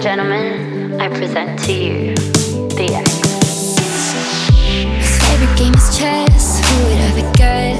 gentlemen, I present to you the X. His favorite game is chess. Who would ever guess?